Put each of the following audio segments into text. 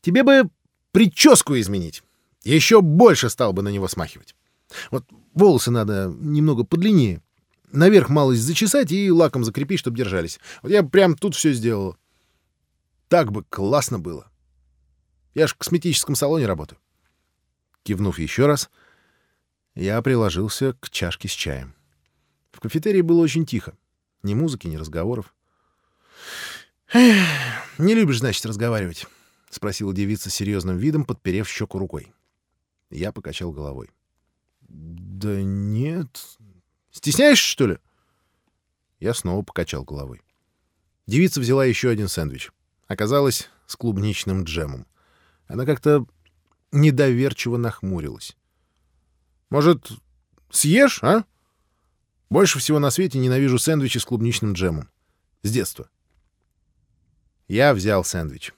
Тебе бы прическу изменить. Еще больше стал бы на него смахивать. Вот волосы надо немного подлиннее. Наверх малость зачесать и лаком закрепить, чтобы держались. Вот я прям тут все сделал. Так бы классно было. Я ж в косметическом салоне работаю. Кивнув еще раз, я приложился к чашке с чаем. В кафетерии было очень тихо. Ни музыки, ни разговоров. «Не любишь, значит, разговаривать?» — спросила девица серьезным видом, подперев щеку рукой. Я покачал головой. «Да нет. Стесняешься, что ли?» Я снова покачал головой. Девица взяла еще один сэндвич. Оказалось, с клубничным джемом. Она как-то недоверчиво нахмурилась. «Может, съешь, а? Больше всего на свете ненавижу сэндвичи с клубничным джемом. С детства». Я взял сэндвич.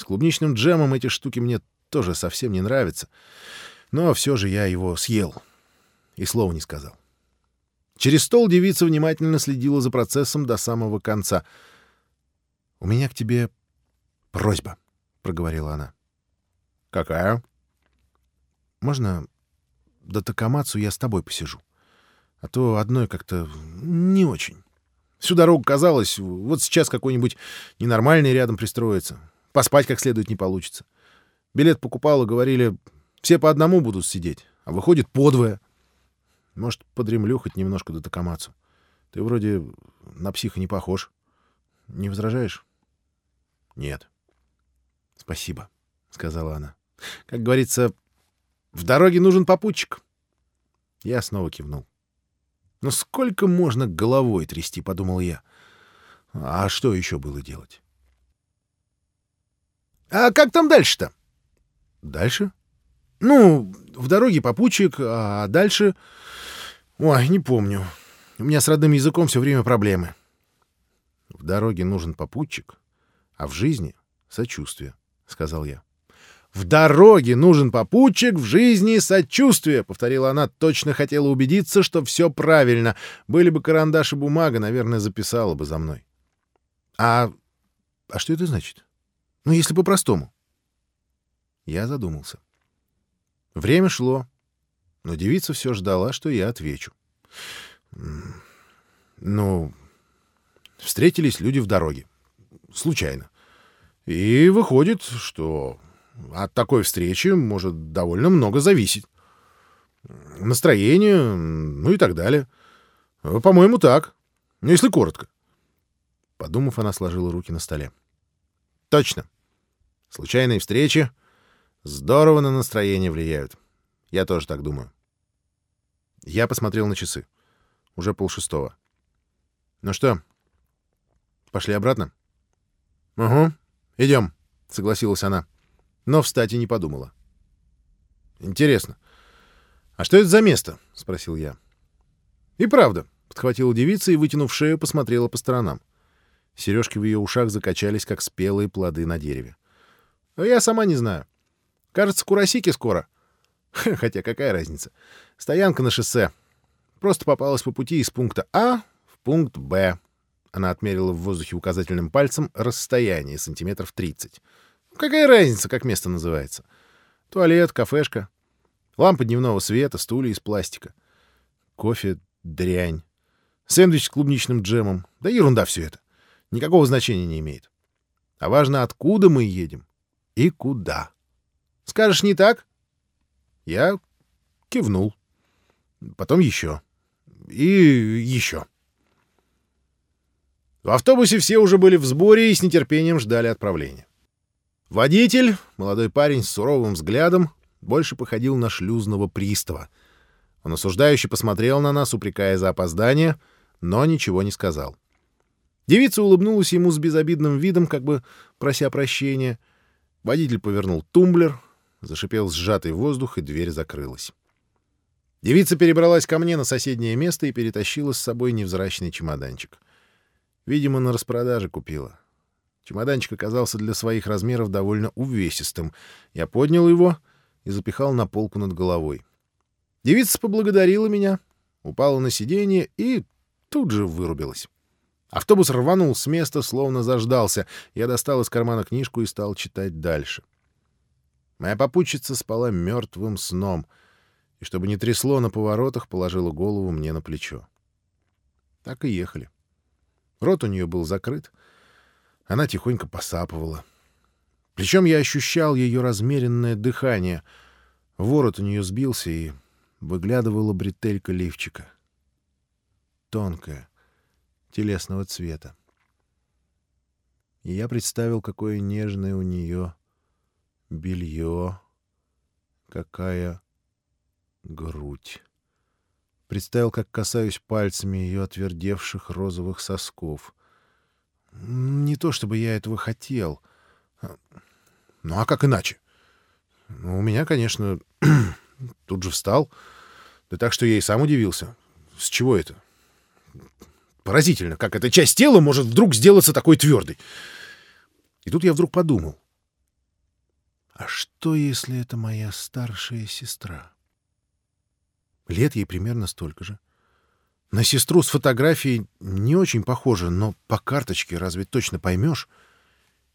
С клубничным джемом эти штуки мне тоже совсем не нравятся. Но все же я его съел. И слова не сказал. Через стол девица внимательно следила за процессом до самого конца. «У меня к тебе просьба», — проговорила она. «Какая?» «Можно до Такамацу я с тобой посижу? А то одной как-то не очень». Всю дорогу казалось, вот сейчас какой-нибудь ненормальный рядом пристроится. Поспать как следует не получится. Билет покупала, говорили, все по одному будут сидеть, а выходит подвое. Может, подремлю хоть немножко до Такамацу. Ты вроде на психа не похож. Не возражаешь? Нет. Спасибо, — сказала она. Как говорится, в дороге нужен попутчик. Я снова кивнул. Но сколько можно головой трясти, подумал я. А что еще было делать? А как там дальше-то? Дальше? Ну, в дороге попутчик, а дальше... Ой, не помню. У меня с родным языком все время проблемы. В дороге нужен попутчик, а в жизни — сочувствие, — сказал я. В дороге нужен попутчик, в жизни сочувствие, — повторила она, точно хотела убедиться, что все правильно. Были бы карандаш и бумага, наверное, записала бы за мной. А, а что это значит? Ну, если по-простому. Я задумался. Время шло, но девица все ждала, что я отвечу. Ну, встретились люди в дороге. Случайно. И выходит, что от такой встречи может довольно много зависеть. Настроение, ну и так далее. По-моему, так. Ну, если коротко. Подумав, она сложила руки на столе. Точно. Случайные встречи здорово на настроение влияют. Я тоже так думаю. Я посмотрел на часы. Уже полшестого. Ну что, пошли обратно? — Угу, идем, — согласилась она но встать и не подумала. «Интересно, а что это за место?» — спросил я. «И правда», — подхватила девица и, вытянув шею, посмотрела по сторонам. Сережки в ее ушах закачались, как спелые плоды на дереве. «А я сама не знаю. Кажется, Курасики скоро. Хотя какая разница? Стоянка на шоссе. Просто попалась по пути из пункта А в пункт Б». Она отмерила в воздухе указательным пальцем расстояние сантиметров тридцать. Какая разница, как место называется? Туалет, кафешка, лампа дневного света, стулья из пластика. Кофе — дрянь. Сэндвич с клубничным джемом. Да ерунда все это. Никакого значения не имеет. А важно, откуда мы едем и куда. Скажешь, не так? Я кивнул. Потом еще. И еще. В автобусе все уже были в сборе и с нетерпением ждали отправления. Водитель, молодой парень с суровым взглядом, больше походил на шлюзного пристава. Он осуждающе посмотрел на нас, упрекая за опоздание, но ничего не сказал. Девица улыбнулась ему с безобидным видом, как бы прося прощения. Водитель повернул тумблер, зашипел сжатый воздух, и дверь закрылась. Девица перебралась ко мне на соседнее место и перетащила с собой невзрачный чемоданчик. Видимо, на распродаже купила. Чемоданчик оказался для своих размеров довольно увесистым. Я поднял его и запихал на полку над головой. Девица поблагодарила меня, упала на сиденье и тут же вырубилась. Автобус рванул с места, словно заждался. Я достал из кармана книжку и стал читать дальше. Моя попутчица спала мертвым сном, и, чтобы не трясло на поворотах, положила голову мне на плечо. Так и ехали. Рот у нее был закрыт. Она тихонько посапывала. Причем я ощущал ее размеренное дыхание. Ворот у нее сбился, и выглядывала бретелька лифчика. Тонкая, телесного цвета. И я представил, какое нежное у нее белье, какая грудь. Представил, как касаюсь пальцами ее отвердевших розовых сосков. Не то чтобы я этого хотел. Ну а как иначе? Ну, у меня, конечно, тут же встал. Да так, что я и сам удивился. С чего это? Поразительно, как эта часть тела может вдруг сделаться такой твердой. И тут я вдруг подумал. А что, если это моя старшая сестра? Лет ей примерно столько же. На сестру с фотографией не очень похоже, но по карточке разве точно поймешь?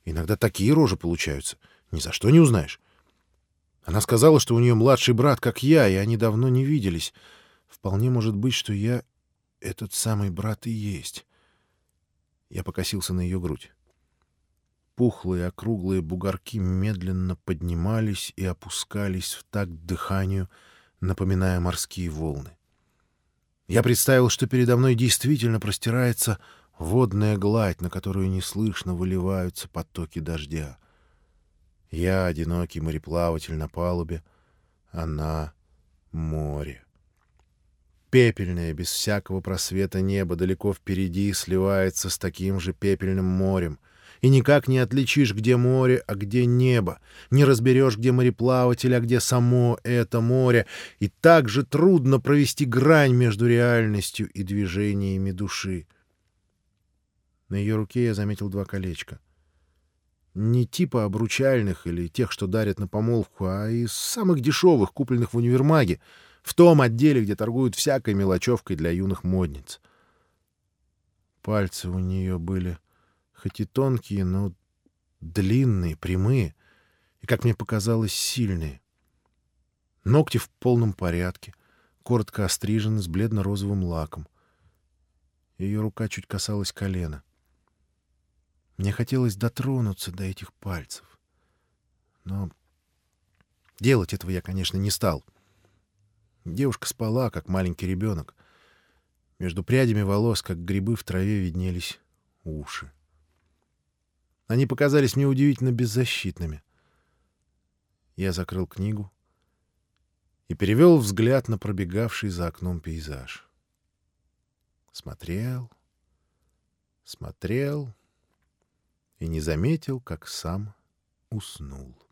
Иногда такие рожи получаются. Ни за что не узнаешь. Она сказала, что у нее младший брат, как я, и они давно не виделись. Вполне может быть, что я этот самый брат и есть. Я покосился на ее грудь. Пухлые округлые бугорки медленно поднимались и опускались в такт дыханию, напоминая морские волны. Я представил, что передо мной действительно простирается водная гладь, на которую неслышно выливаются потоки дождя. Я — одинокий мореплаватель на палубе, она — море. Пепельное, без всякого просвета небо далеко впереди сливается с таким же пепельным морем — и никак не отличишь, где море, а где небо, не разберешь, где мореплаватель, а где само это море, и так же трудно провести грань между реальностью и движениями души. На ее руке я заметил два колечка. Не типа обручальных или тех, что дарят на помолвку, а из самых дешевых, купленных в универмаге, в том отделе, где торгуют всякой мелочевкой для юных модниц. Пальцы у нее были хоть и тонкие, но длинные, прямые и, как мне показалось, сильные. Ногти в полном порядке, коротко острижены с бледно-розовым лаком. Ее рука чуть касалась колена. Мне хотелось дотронуться до этих пальцев. Но делать этого я, конечно, не стал. Девушка спала, как маленький ребенок. Между прядями волос, как грибы в траве, виднелись уши. Они показались мне удивительно беззащитными. Я закрыл книгу и перевел взгляд на пробегавший за окном пейзаж. Смотрел, смотрел и не заметил, как сам уснул.